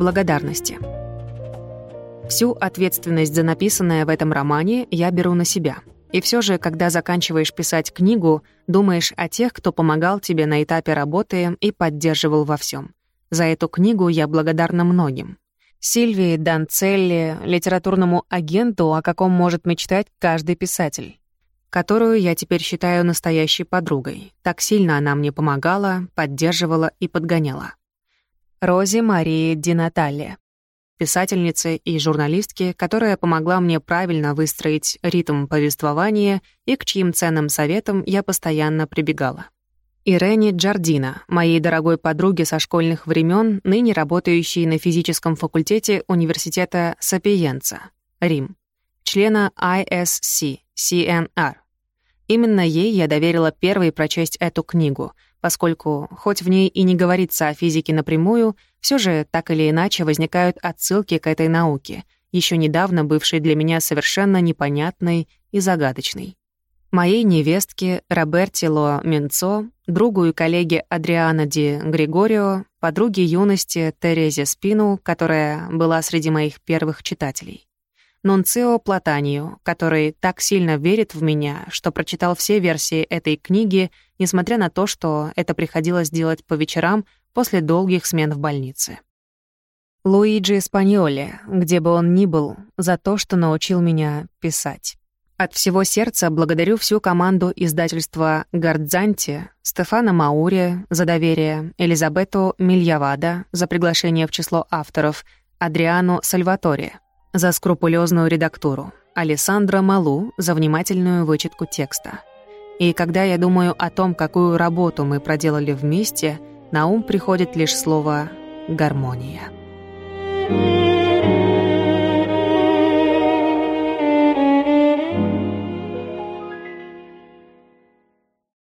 благодарности. Всю ответственность за написанное в этом романе я беру на себя. И все же, когда заканчиваешь писать книгу, думаешь о тех, кто помогал тебе на этапе работы и поддерживал во всем. За эту книгу я благодарна многим. Сильвии Данцелли, литературному агенту, о каком может мечтать каждый писатель которую я теперь считаю настоящей подругой. Так сильно она мне помогала, поддерживала и подгоняла. Рози Марии Ди Наталья, писательнице и журналистке, которая помогла мне правильно выстроить ритм повествования и к чьим ценным советам я постоянно прибегала. Ирене Джардина, моей дорогой подруге со школьных времен, ныне работающей на физическом факультете университета Сапиенца, Рим, члена ISC, CNR. Именно ей я доверила первой прочесть эту книгу, поскольку, хоть в ней и не говорится о физике напрямую, все же так или иначе возникают отсылки к этой науке, еще недавно бывшей для меня совершенно непонятной и загадочной. Моей невестке Роберти Ло Менцо, другу и коллеге Адриана Ди Григорио, подруге юности Терезе Спину, которая была среди моих первых читателей. Нунцио Платанию, который так сильно верит в меня, что прочитал все версии этой книги, несмотря на то, что это приходилось делать по вечерам после долгих смен в больнице. Луиджи Спаньоли, где бы он ни был, за то, что научил меня писать. От всего сердца благодарю всю команду издательства «Гардзанти», Стефана Маури за доверие, Элизабету Мильявада за приглашение в число авторов, Адриану Сальваторе за скрупулезную редактуру, Алессандро Малу за внимательную вычетку текста. И когда я думаю о том, какую работу мы проделали вместе, на ум приходит лишь слово «гармония». Thank.